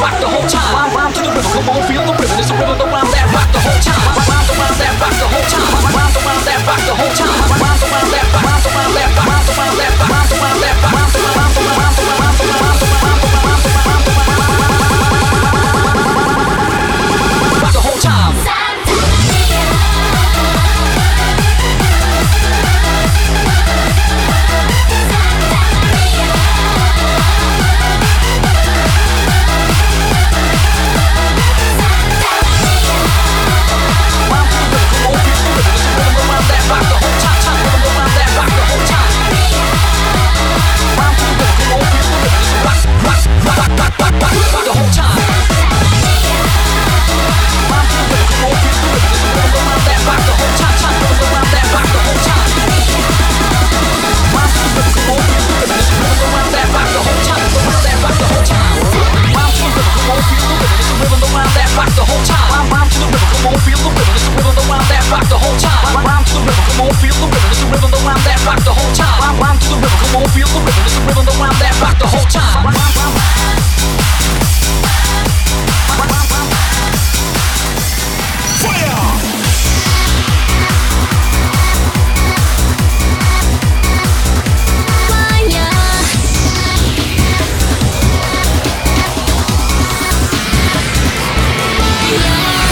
whack the whole time. Come on, feel the rhythm. It's the rhythm that around that rock the whole time. Rhyme, rhyme to the rhythm. Come on, feel the rhythm. It's the rhythm that around that.